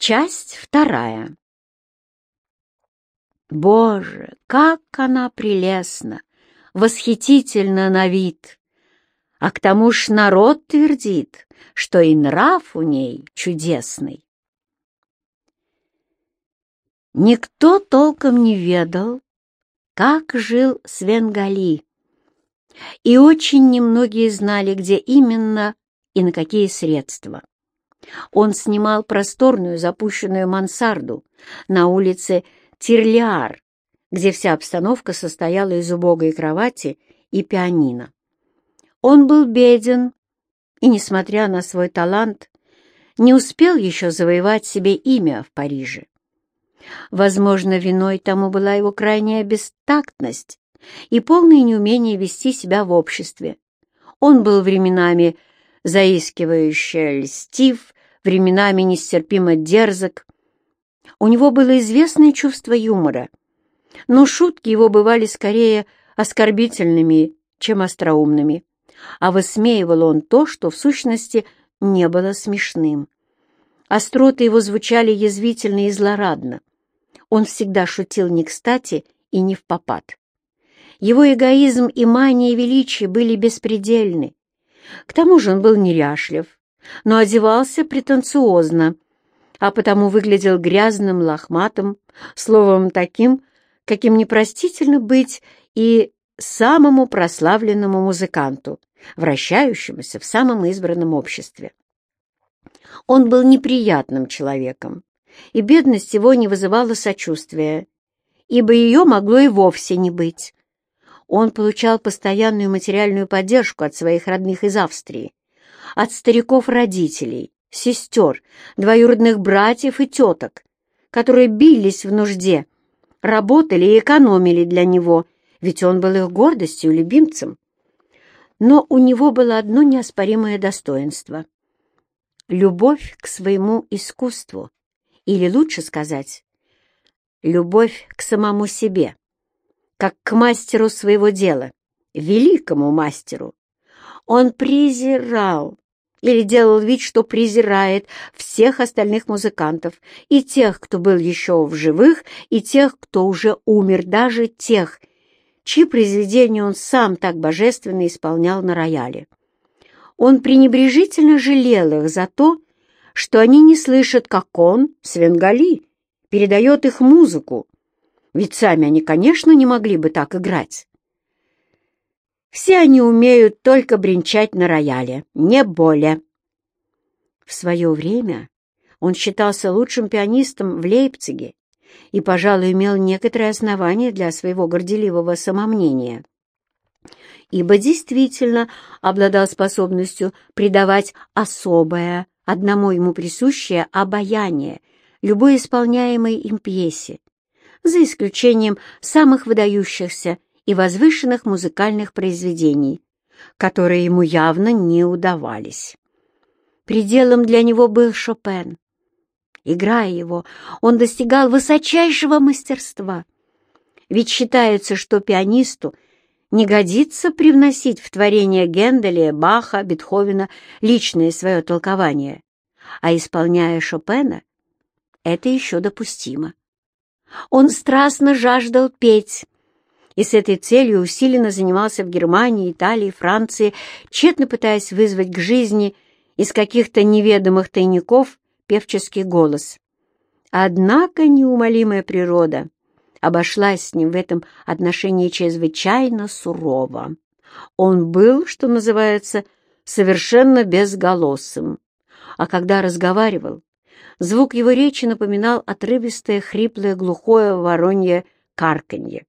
Часть вторая. Боже, как она прелестна, восхитительна на вид! А к тому ж народ твердит, что и нрав у ней чудесный. Никто толком не ведал, как жил Свенгали, и очень немногие знали, где именно и на какие средства. Он снимал просторную запущенную мансарду на улице Тирлиар, где вся обстановка состояла из убогой кровати и пианино. Он был беден и, несмотря на свой талант, не успел еще завоевать себе имя в Париже. Возможно, виной тому была его крайняя бестактность и полное неумение вести себя в обществе. Он был временами заискивающе льстив, временами нестерпимо дерзок. У него было известное чувство юмора, но шутки его бывали скорее оскорбительными, чем остроумными, а высмеивал он то, что в сущности не было смешным. Остроты его звучали язвительно и злорадно. Он всегда шутил не кстати и не в попад. Его эгоизм и мания величия были беспредельны. К тому же он был неряшлив, но одевался претенциозно, а потому выглядел грязным, лохматым, словом, таким, каким непростительно быть и самому прославленному музыканту, вращающемуся в самом избранном обществе. Он был неприятным человеком, и бедность его не вызывала сочувствия, ибо ее могло и вовсе не быть. Он получал постоянную материальную поддержку от своих родных из Австрии, от стариков-родителей, сестер, двоюродных братьев и теток, которые бились в нужде, работали и экономили для него, ведь он был их гордостью, любимцем. Но у него было одно неоспоримое достоинство — любовь к своему искусству, или лучше сказать, любовь к самому себе, как к мастеру своего дела, великому мастеру. Он презирал или делал вид, что презирает всех остальных музыкантов, и тех, кто был еще в живых, и тех, кто уже умер, даже тех, чьи произведения он сам так божественно исполнял на рояле. Он пренебрежительно жалел их за то, что они не слышат, как он, Свенгали, передает их музыку, ведь сами они, конечно, не могли бы так играть. Все они умеют только бренчать на рояле, не более. В свое время он считался лучшим пианистом в Лейпциге и, пожалуй, имел некоторые основания для своего горделивого самомнения, ибо действительно обладал способностью придавать особое, одному ему присущее обаяние любой исполняемой им пьесе, за исключением самых выдающихся и возвышенных музыкальных произведений, которые ему явно не удавались. Пределом для него был Шопен. Играя его, он достигал высочайшего мастерства. Ведь считается, что пианисту не годится привносить в творение Генделя, Баха, Бетховена личное свое толкование, а исполняя Шопена, это еще допустимо. Он страстно жаждал петь, и с этой целью усиленно занимался в Германии, Италии, Франции, тщетно пытаясь вызвать к жизни из каких-то неведомых тайников певческий голос. Однако неумолимая природа обошлась с ним в этом отношении чрезвычайно сурово. Он был, что называется, совершенно безголосым, а когда разговаривал, Звук его речи напоминал отрывистое, хриплое, глухое воронье карканье.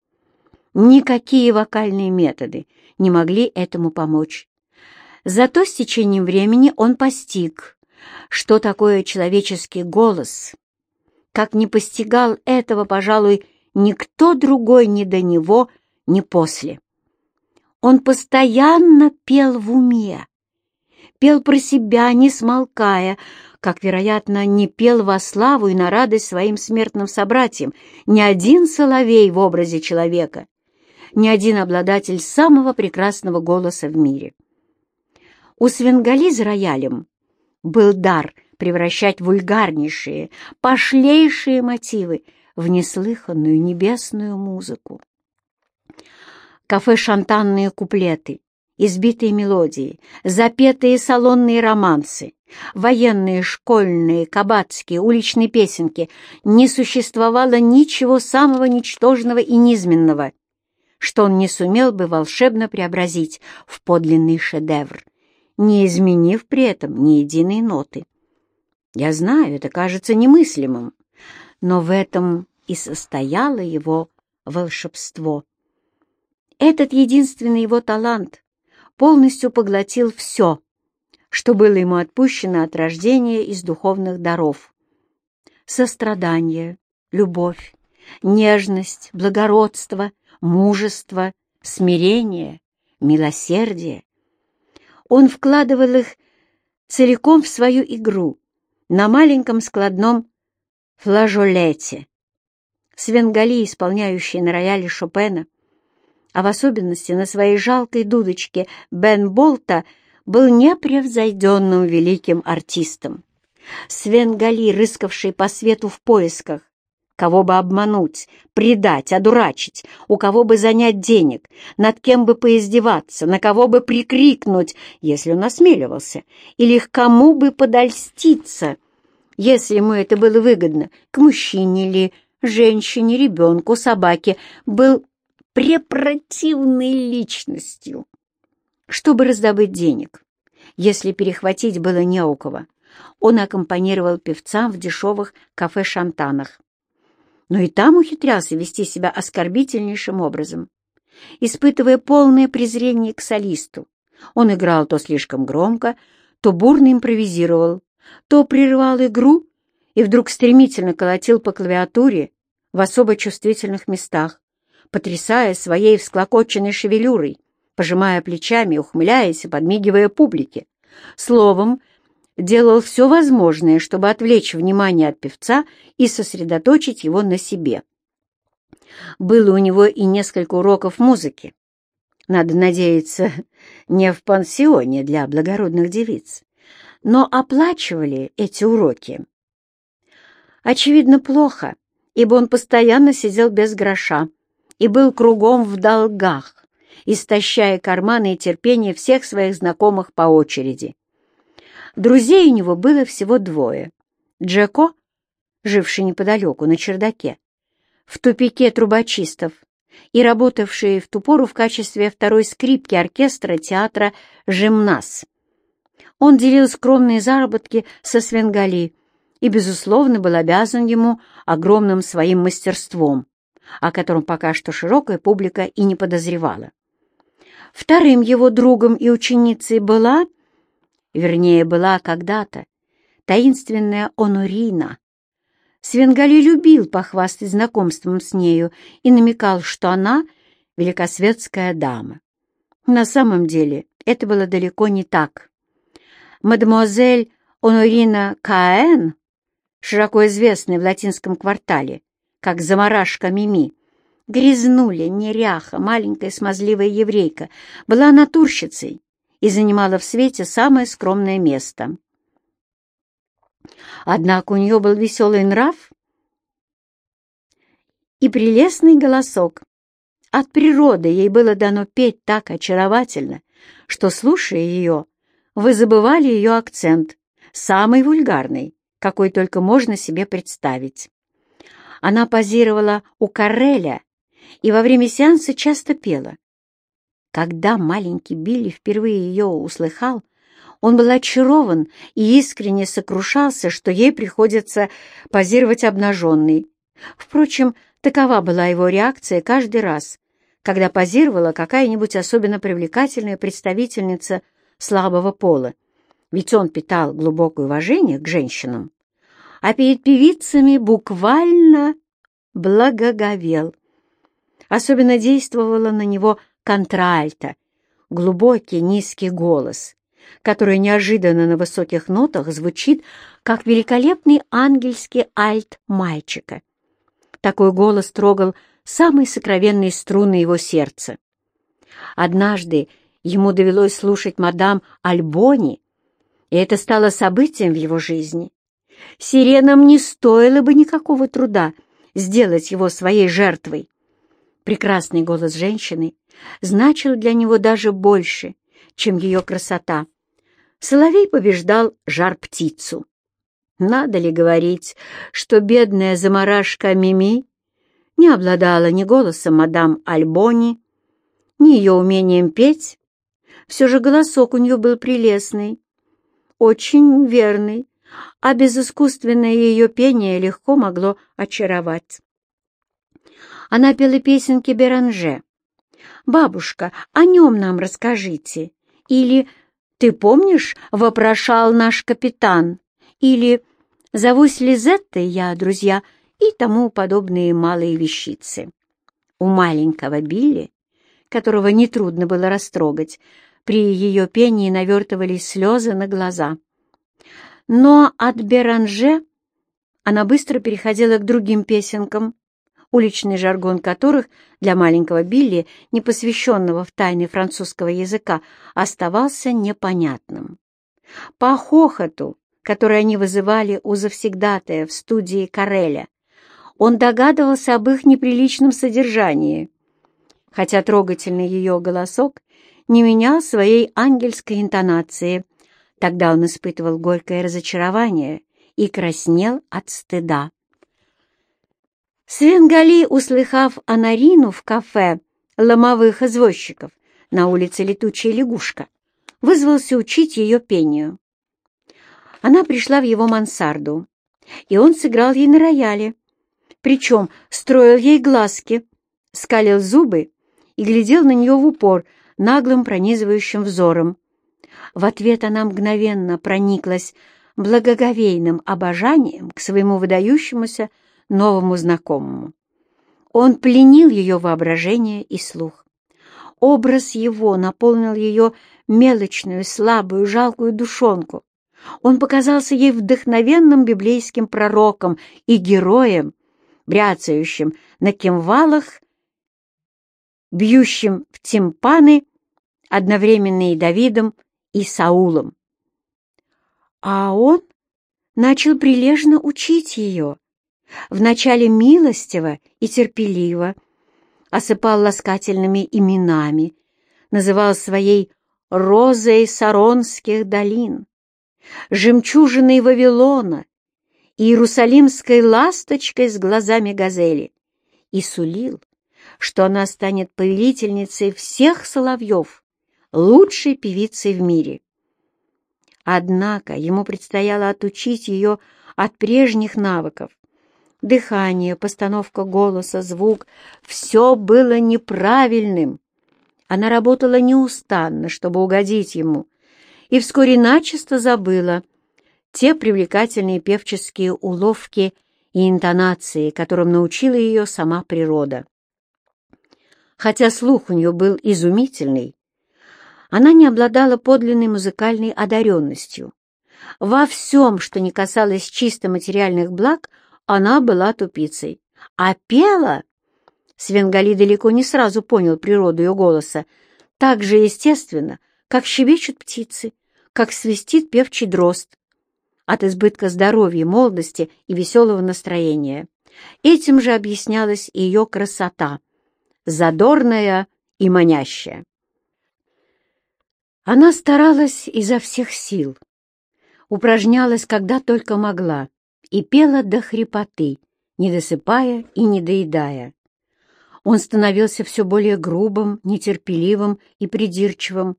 Никакие вокальные методы не могли этому помочь. Зато с течением времени он постиг, что такое человеческий голос. Как не постигал этого, пожалуй, никто другой ни до него, ни после. Он постоянно пел в уме, пел про себя, не смолкая, как, вероятно, не пел во славу и на радость своим смертным собратьям ни один соловей в образе человека, ни один обладатель самого прекрасного голоса в мире. У Свенгали за роялем был дар превращать вульгарнейшие, пошлейшие мотивы в неслыханную небесную музыку. Кафе-шантанные куплеты, избитые мелодии, запетые салонные романсы, военные, школьные, кабацкие, уличные песенки, не существовало ничего самого ничтожного и низменного, что он не сумел бы волшебно преобразить в подлинный шедевр, не изменив при этом ни единой ноты. Я знаю, это кажется немыслимым, но в этом и состояло его волшебство. Этот единственный его талант полностью поглотил все, что было ему отпущено от рождения из духовных даров. Сострадание, любовь, нежность, благородство, мужество, смирение, милосердие. Он вкладывал их целиком в свою игру на маленьком складном флажолете. Свенгали, исполняющий на рояле Шопена, а в особенности на своей жалкой дудочке Бен Болта, был непревзойденным великим артистом. Свен Гали, рыскавший по свету в поисках, кого бы обмануть, предать, одурачить, у кого бы занять денег, над кем бы поиздеваться, на кого бы прикрикнуть, если он осмеливался, или к кому бы подольститься, если ему это было выгодно, к мужчине ли, женщине, ребенку, собаке, был препротивной личностью. Чтобы раздобыть денег, если перехватить было не у кого, он аккомпанировал певцам в дешевых кафе-шантанах. Но и там ухитрялся вести себя оскорбительнейшим образом. Испытывая полное презрение к солисту, он играл то слишком громко, то бурно импровизировал, то прерывал игру и вдруг стремительно колотил по клавиатуре в особо чувствительных местах, потрясая своей всклокоченной шевелюрой, пожимая плечами, ухмыляясь и подмигивая публике. Словом, делал все возможное, чтобы отвлечь внимание от певца и сосредоточить его на себе. Было у него и несколько уроков музыки. Надо надеяться, не в пансионе для благородных девиц. Но оплачивали эти уроки. Очевидно, плохо, ибо он постоянно сидел без гроша, и был кругом в долгах, истощая карманы и терпение всех своих знакомых по очереди. Друзей у него было всего двое. Джеко, живший неподалеку на чердаке, в тупике трубочистов и работавший в ту пору в качестве второй скрипки оркестра театра «Жимнас». Он делил скромные заработки со Свенгали и, безусловно, был обязан ему огромным своим мастерством о котором пока что широкая публика и не подозревала. Вторым его другом и ученицей была, вернее, была когда-то, таинственная Онорина. Свенгали любил похвастать знакомством с нею и намекал, что она — великосветская дама. На самом деле это было далеко не так. Мадемуазель Онорина Каэн, широко известная в латинском квартале, как заморашка Мими. Грязнуля, неряха, маленькая смазливая еврейка, была натурщицей и занимала в свете самое скромное место. Однако у нее был веселый нрав и прелестный голосок. От природы ей было дано петь так очаровательно, что, слушая ее, вы забывали ее акцент, самый вульгарный, какой только можно себе представить. Она позировала у Карреля и во время сеанса часто пела. Когда маленький Билли впервые ее услыхал, он был очарован и искренне сокрушался, что ей приходится позировать обнаженной. Впрочем, такова была его реакция каждый раз, когда позировала какая-нибудь особенно привлекательная представительница слабого пола, ведь он питал глубокое уважение к женщинам а перед певицами буквально благоговел. Особенно действовала на него контральта, глубокий низкий голос, который неожиданно на высоких нотах звучит, как великолепный ангельский альт мальчика. Такой голос трогал самые сокровенные струны его сердца. Однажды ему довелось слушать мадам Альбони, и это стало событием в его жизни. Сиренам не стоило бы никакого труда сделать его своей жертвой. Прекрасный голос женщины значил для него даже больше, чем ее красота. Соловей побеждал жар-птицу. Надо ли говорить, что бедная заморашка Мими не обладала ни голосом мадам Альбони, ни ее умением петь? Все же голосок у нее был прелестный, очень верный, а безыскусственное ее пение легко могло очаровать. Она пела песенки Беранже. «Бабушка, о нем нам расскажите». Или «Ты помнишь, вопрошал наш капитан?» Или «Зовусь Лизеттой я, друзья», и тому подобные малые вещицы. У маленького Билли, которого нетрудно было растрогать, при ее пении навертывались слезы на глаза. Но от Беранже она быстро переходила к другим песенкам, уличный жаргон которых для маленького Билли, не посвященного в тайны французского языка, оставался непонятным. По хохоту, который они вызывали у завсегдатая в студии Кареля, он догадывался об их неприличном содержании, хотя трогательный ее голосок не менял своей ангельской интонации. Тогда он испытывал горькое разочарование и краснел от стыда. Свенгали, услыхав о Нарину в кафе ломовых извозчиков на улице Летучая лягушка, вызвался учить ее пению. Она пришла в его мансарду, и он сыграл ей на рояле, причем строил ей глазки, скалил зубы и глядел на нее в упор наглым пронизывающим взором. В ответ она мгновенно прониклась благоговейным обожанием к своему выдающемуся новому знакомому. Он пленил ее воображение и слух. Образ его наполнил ее мелочную, слабую, жалкую душонку. Он показался ей вдохновенным библейским пророком и героем, бряцающим на кимвалах, бьющим в тимпаны, одновременно и Давидом, и Саулом. А он начал прилежно учить ее, вначале милостиво и терпеливо, осыпал ласкательными именами, называл своей «розой Саронских долин», «жемчужиной Вавилона» и «иерусалимской ласточкой с глазами газели» и сулил, что она станет повелительницей всех соловьев, лучшей певицей в мире. Однако ему предстояло отучить ее от прежних навыков, Дыхание, постановка голоса, звук — все было неправильным. Она работала неустанно, чтобы угодить ему, и вскоре начисто забыла те привлекательные певческие уловки и интонации, которым научила ее сама природа. Хотя слух у нее был изумительный, она не обладала подлинной музыкальной одаренностью. Во всем, что не касалось чисто материальных благ, она была тупицей. А пела... Свенгали далеко не сразу понял природу ее голоса. Так же естественно, как щебечут птицы, как свистит певчий дрозд. От избытка здоровья, молодости и веселого настроения. Этим же объяснялась и ее красота, задорная и манящая. Она старалась изо всех сил, упражнялась, когда только могла, и пела до хрипоты, не досыпая и не доедая. Он становился все более грубым, нетерпеливым и придирчивым,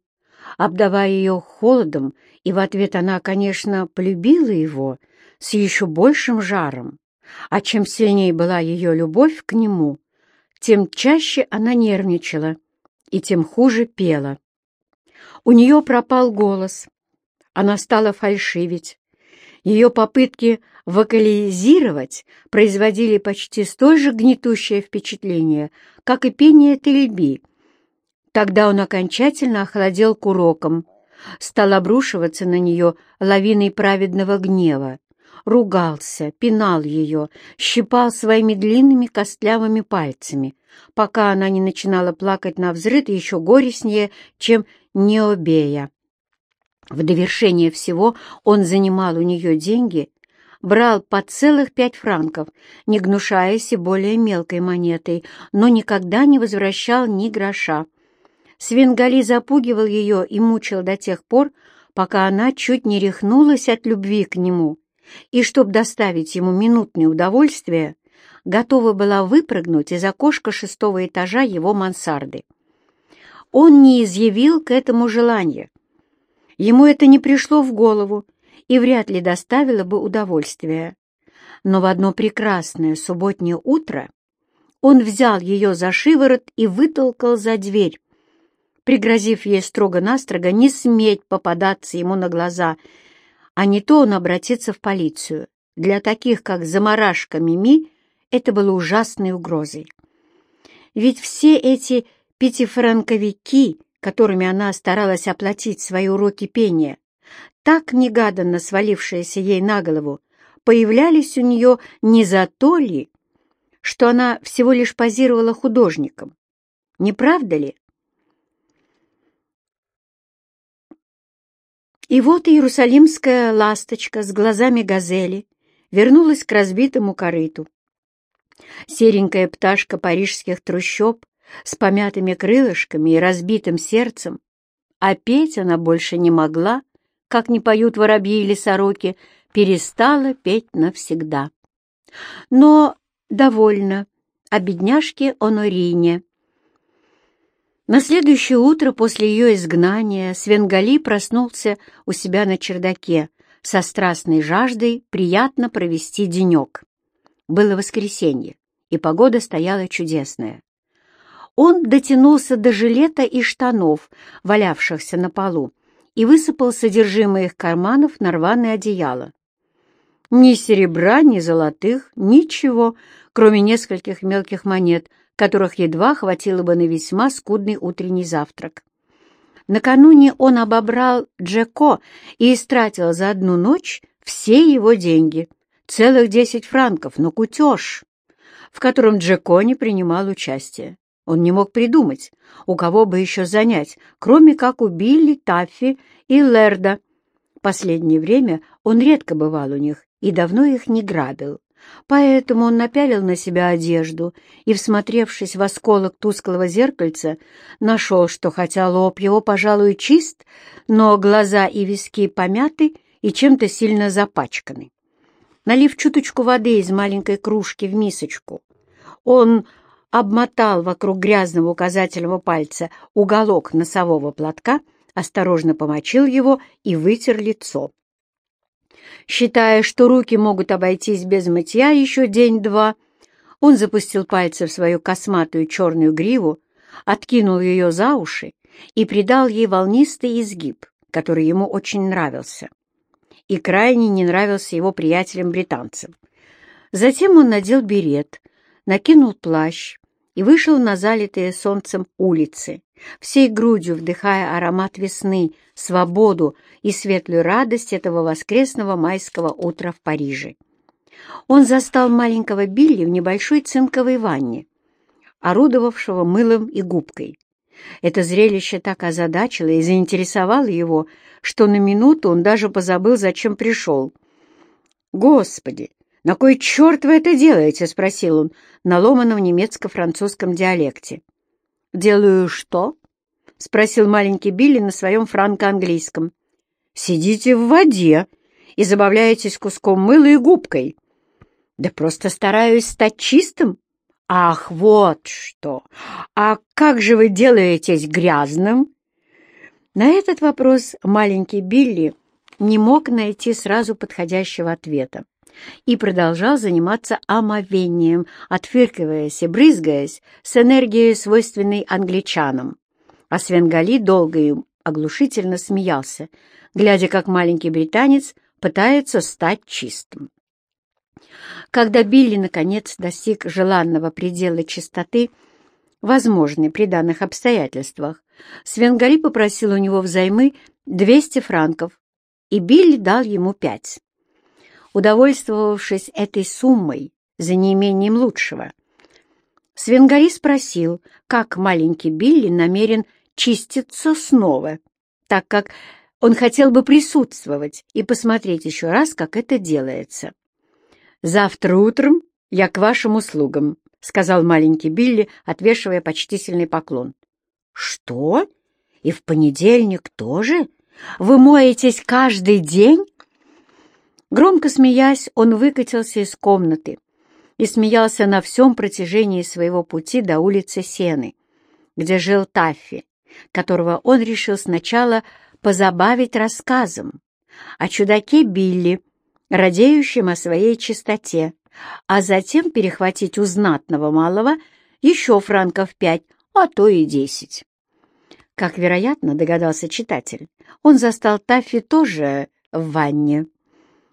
обдавая ее холодом, и в ответ она, конечно, полюбила его с еще большим жаром. А чем сильнее была ее любовь к нему, тем чаще она нервничала и тем хуже пела. У нее пропал голос, она стала фальшивить. Ее попытки вокализировать производили почти столь же гнетущее впечатление, как и пение Тельби. Тогда он окончательно охладел к урокам, стал обрушиваться на нее лавиной праведного гнева, ругался, пинал ее, щипал своими длинными костлявыми пальцами, пока она не начинала плакать на взрыд еще горестнее, чем Необея. В довершение всего он занимал у нее деньги, брал по целых пять франков, не гнушаясь и более мелкой монетой, но никогда не возвращал ни гроша. Свенгали запугивал ее и мучил до тех пор, пока она чуть не рехнулась от любви к нему, и, чтобы доставить ему минутное удовольствие, готова была выпрыгнуть из окошка шестого этажа его мансарды. Он не изъявил к этому желания, Ему это не пришло в голову и вряд ли доставило бы удовольствие. Но в одно прекрасное субботнее утро он взял ее за шиворот и вытолкал за дверь, пригрозив ей строго-настрого не сметь попадаться ему на глаза, а не то он обратится в полицию. Для таких, как заморашка Мими, это было ужасной угрозой. Ведь все эти пятифранковики которыми она старалась оплатить свои уроки пения, так негаданно свалившиеся ей на голову, появлялись у нее не за то ли, что она всего лишь позировала художником. Не правда ли? И вот иерусалимская ласточка с глазами газели вернулась к разбитому корыту. Серенькая пташка парижских трущоб с помятыми крылышками и разбитым сердцем, а петь она больше не могла, как не поют воробьи или сороки, перестала петь навсегда. Но довольно о бедняжке Онорине. На следующее утро после ее изгнания Свенгали проснулся у себя на чердаке со страстной жаждой приятно провести денек. Было воскресенье, и погода стояла чудесная. Он дотянулся до жилета и штанов, валявшихся на полу, и высыпал содержимое их карманов на рваное одеяло. Ни серебра, ни золотых, ничего, кроме нескольких мелких монет, которых едва хватило бы на весьма скудный утренний завтрак. Накануне он обобрал Джеко и истратил за одну ночь все его деньги, целых десять франков, но кутеж, в котором Джеко не принимал участия. Он не мог придумать, у кого бы еще занять, кроме как у Билли, Таффи и Лерда. Последнее время он редко бывал у них и давно их не грабил. Поэтому он напялил на себя одежду и, всмотревшись в осколок тусклого зеркальца, нашел, что хотя лоб его, пожалуй, чист, но глаза и виски помяты и чем-то сильно запачканы. Налив чуточку воды из маленькой кружки в мисочку, он обмотал вокруг грязного указательного пальца уголок носового платка, осторожно помочил его и вытер лицо. Считая, что руки могут обойтись без мытья еще день-два, он запустил пальцы в свою косматую черную гриву, откинул ее за уши и придал ей волнистый изгиб, который ему очень нравился. И крайне не нравился его приятелям-британцам. Затем он надел берет, накинул плащ, и вышел на залитые солнцем улицы, всей грудью вдыхая аромат весны, свободу и светлую радость этого воскресного майского утра в Париже. Он застал маленького Билли в небольшой цинковой ванне, орудовавшего мылом и губкой. Это зрелище так озадачило и заинтересовало его, что на минуту он даже позабыл, зачем пришел. «Господи, «На кой черт вы это делаете?» — спросил он на ломаном немецко-французском диалекте. «Делаю что?» — спросил маленький Билли на своем франко-английском. «Сидите в воде и забавляетесь куском мыла и губкой». «Да просто стараюсь стать чистым». «Ах, вот что! А как же вы делаетесь грязным?» На этот вопрос маленький Билли не мог найти сразу подходящего ответа и продолжал заниматься омовением, отфыркиваясь и брызгаясь с энергией, свойственной англичанам. А Свенгали долго и оглушительно смеялся, глядя, как маленький британец пытается стать чистым. Когда Билли, наконец, достиг желанного предела чистоты, возможной при данных обстоятельствах, Свенгали попросил у него взаймы 200 франков, и Билли дал ему пять удовольствовавшись этой суммой за неимением лучшего. Свенгари спросил, как маленький Билли намерен чиститься снова, так как Он хотел бы присутствовать и посмотреть еще раз, как это делается. «Завтра утром я к вашим услугам», — сказал маленький Билли, отвешивая почтительный поклон. «Что? И в понедельник тоже? Вы моетесь каждый день?» Громко смеясь, он выкатился из комнаты и смеялся на всем протяжении своего пути до улицы Сены, где жил Таффи, которого он решил сначала позабавить рассказом о чудаке Билли, радеющем о своей чистоте, а затем перехватить у знатного малого еще франков пять, а то и десять. Как, вероятно, догадался читатель, он застал Таффи тоже в ванне.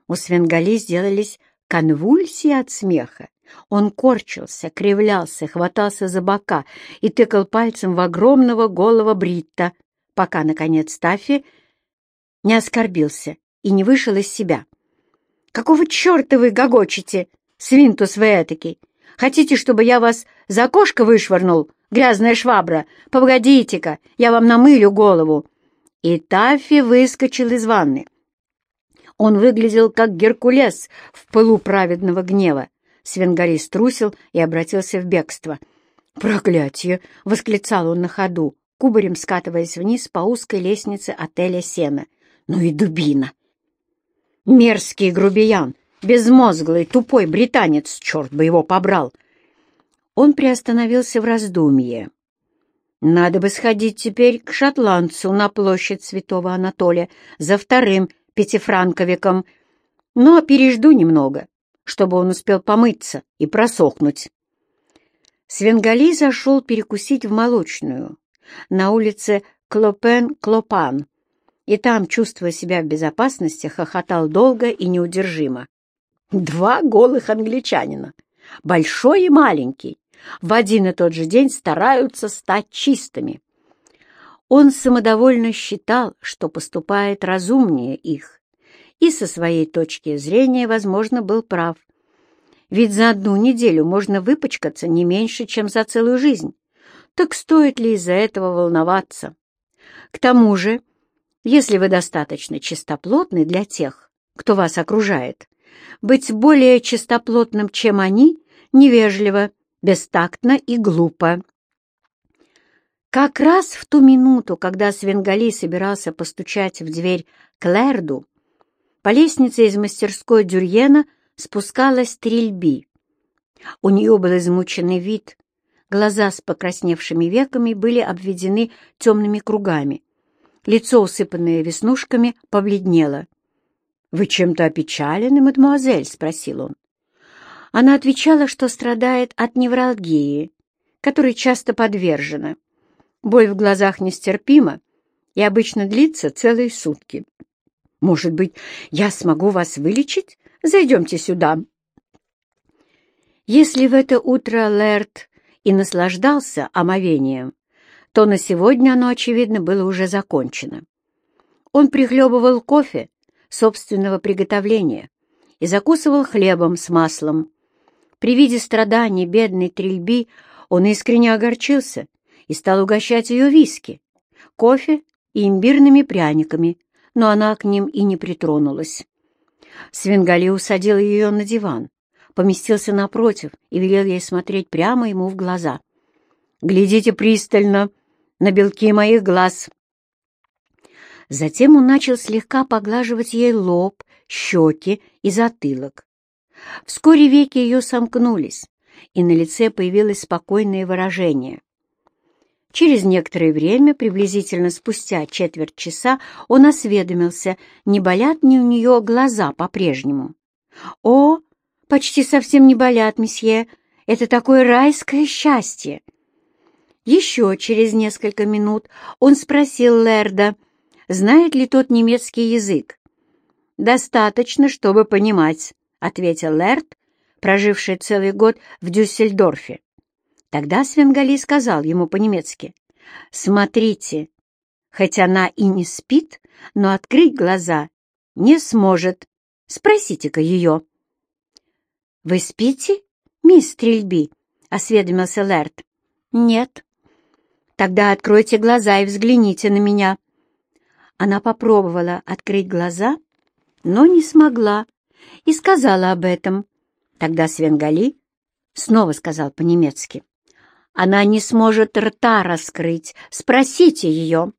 У Свенгали сделались конвульсии от смеха. Он корчился, кривлялся, хватался за бока и тыкал пальцем в огромного голого Бритта, пока, наконец, Таффи не оскорбился и не вышел из себя. «Какого черта вы гогочете, свинтус вы этакий? Хотите, чтобы я вас за окошко вышвырнул, грязная швабра? Погодите-ка, я вам намылю голову!» И Таффи выскочил из ванны. Он выглядел как Геркулес в пылу праведного гнева. Свенгари струсил и обратился в бегство. «Проклятие!» — восклицал он на ходу, кубарем скатываясь вниз по узкой лестнице отеля «Сена». «Ну и дубина!» «Мерзкий грубиян! Безмозглый, тупой британец! Черт бы его побрал!» Он приостановился в раздумье. «Надо бы сходить теперь к шотландцу на площадь Святого Анатолия за вторым пятифранковиком, но пережду немного, чтобы он успел помыться и просохнуть». Свенгали зашел перекусить в молочную, на улице Клопен-Клопан, и там, чувствуя себя в безопасности, хохотал долго и неудержимо. Два голых англичанина, большой и маленький, в один и тот же день стараются стать чистыми. Он самодовольно считал, что поступает разумнее их, и со своей точки зрения, возможно, был прав. Ведь за одну неделю можно выпачкаться не меньше, чем за целую жизнь. Так стоит ли из-за этого волноваться? К тому же, если вы достаточно чистоплотны для тех, кто вас окружает, быть более чистоплотным, чем они, невежливо, бестактно и глупо. Как раз в ту минуту, когда Свенгали собирался постучать в дверь Клэрду, по лестнице из мастерской Дюрьена спускалась Трильби. У нее был измученный вид, Глаза с покрасневшими веками были обведены темными кругами. Лицо, усыпанное веснушками, побледнело. «Вы чем-то опечалены, мадемуазель?» — спросил он. Она отвечала, что страдает от невралгии, которой часто подвержена. Боль в глазах нестерпима и обычно длится целые сутки. «Может быть, я смогу вас вылечить? Зайдемте сюда». Если в это утро Лэрд и наслаждался омовением, то на сегодня оно, очевидно, было уже закончено. Он прихлебывал кофе собственного приготовления и закусывал хлебом с маслом. При виде страданий бедной трельби он искренне огорчился и стал угощать ее виски, кофе и имбирными пряниками, но она к ним и не притронулась. Свенгали усадил ее на диван, поместился напротив и велел ей смотреть прямо ему в глаза. «Глядите пристально на белки моих глаз!» Затем он начал слегка поглаживать ей лоб, щеки и затылок. Вскоре веки ее сомкнулись, и на лице появилось спокойное выражение. Через некоторое время, приблизительно спустя четверть часа, он осведомился, не болят ли у нее глаза по-прежнему. «О, почти совсем не болят, месье. Это такое райское счастье!» Еще через несколько минут он спросил Лерда, знает ли тот немецкий язык. «Достаточно, чтобы понимать», — ответил Лерд, проживший целый год в Дюссельдорфе. Тогда Свенгали сказал ему по-немецки, «Смотрите, хоть она и не спит, но открыть глаза не сможет. Спросите-ка ее». «Вы спите, мисс Стрельби?» — осведомился Лерт. «Нет». «Тогда откройте глаза и взгляните на меня». Она попробовала открыть глаза, но не смогла и сказала об этом. Тогда Свенгали снова сказал по-немецки. «Она не сможет рта раскрыть. Спросите ее».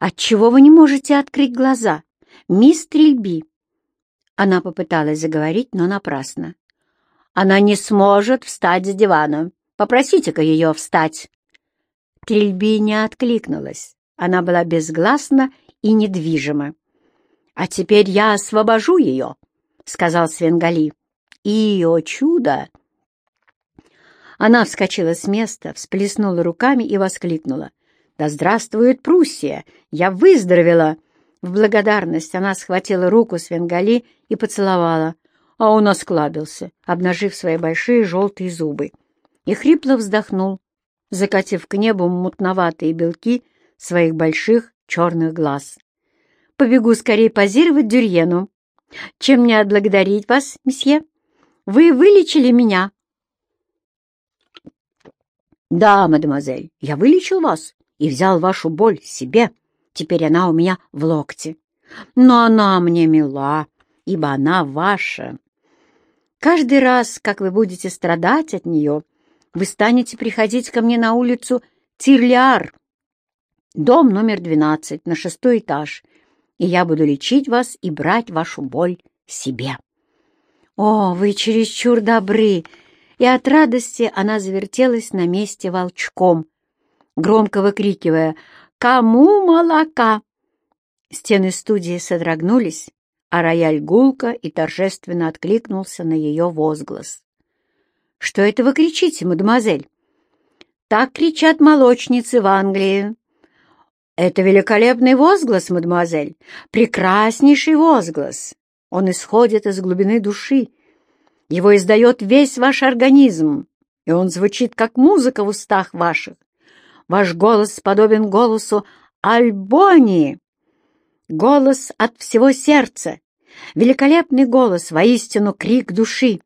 «Отчего вы не можете открыть глаза, мисс Трильби?» Она попыталась заговорить, но напрасно. «Она не сможет встать с дивана. Попросите-ка ее встать». Трильби не откликнулась. Она была безгласна и недвижима. «А теперь я освобожу ее», — сказал Свенгали. «И, о чудо!» Она вскочила с места, всплеснула руками и воскликнула. «Да здравствует Пруссия! Я выздоровела!» В благодарность она схватила руку Свенгали и поцеловала, а он осклабился, обнажив свои большие желтые зубы, и хрипло вздохнул, закатив к небу мутноватые белки своих больших черных глаз. «Побегу скорее позировать Дюрьену. Чем мне отблагодарить вас, месье? Вы вылечили меня». «Да, мадемуазель, я вылечил вас и взял вашу боль себе. Теперь она у меня в локте. Но она мне мила, ибо она ваша. Каждый раз, как вы будете страдать от нее, вы станете приходить ко мне на улицу Тирляр, дом номер 12, на шестой этаж, и я буду лечить вас и брать вашу боль себе. О, вы чересчур добры! И от радости она завертелась на месте волчком, громко выкрикивая «Кому молока?» Стены студии содрогнулись, а рояль гулко и торжественно откликнулся на ее возглас. «Что это вы кричите, мадемуазель?» «Так кричат молочницы в Англии». «Это великолепный возглас, мадемуазель, прекраснейший возглас. Он исходит из глубины души. Его издает весь ваш организм, и он звучит, как музыка в устах ваших. Ваш голос подобен голосу Альбонии. Голос от всего сердца. Великолепный голос, воистину крик души.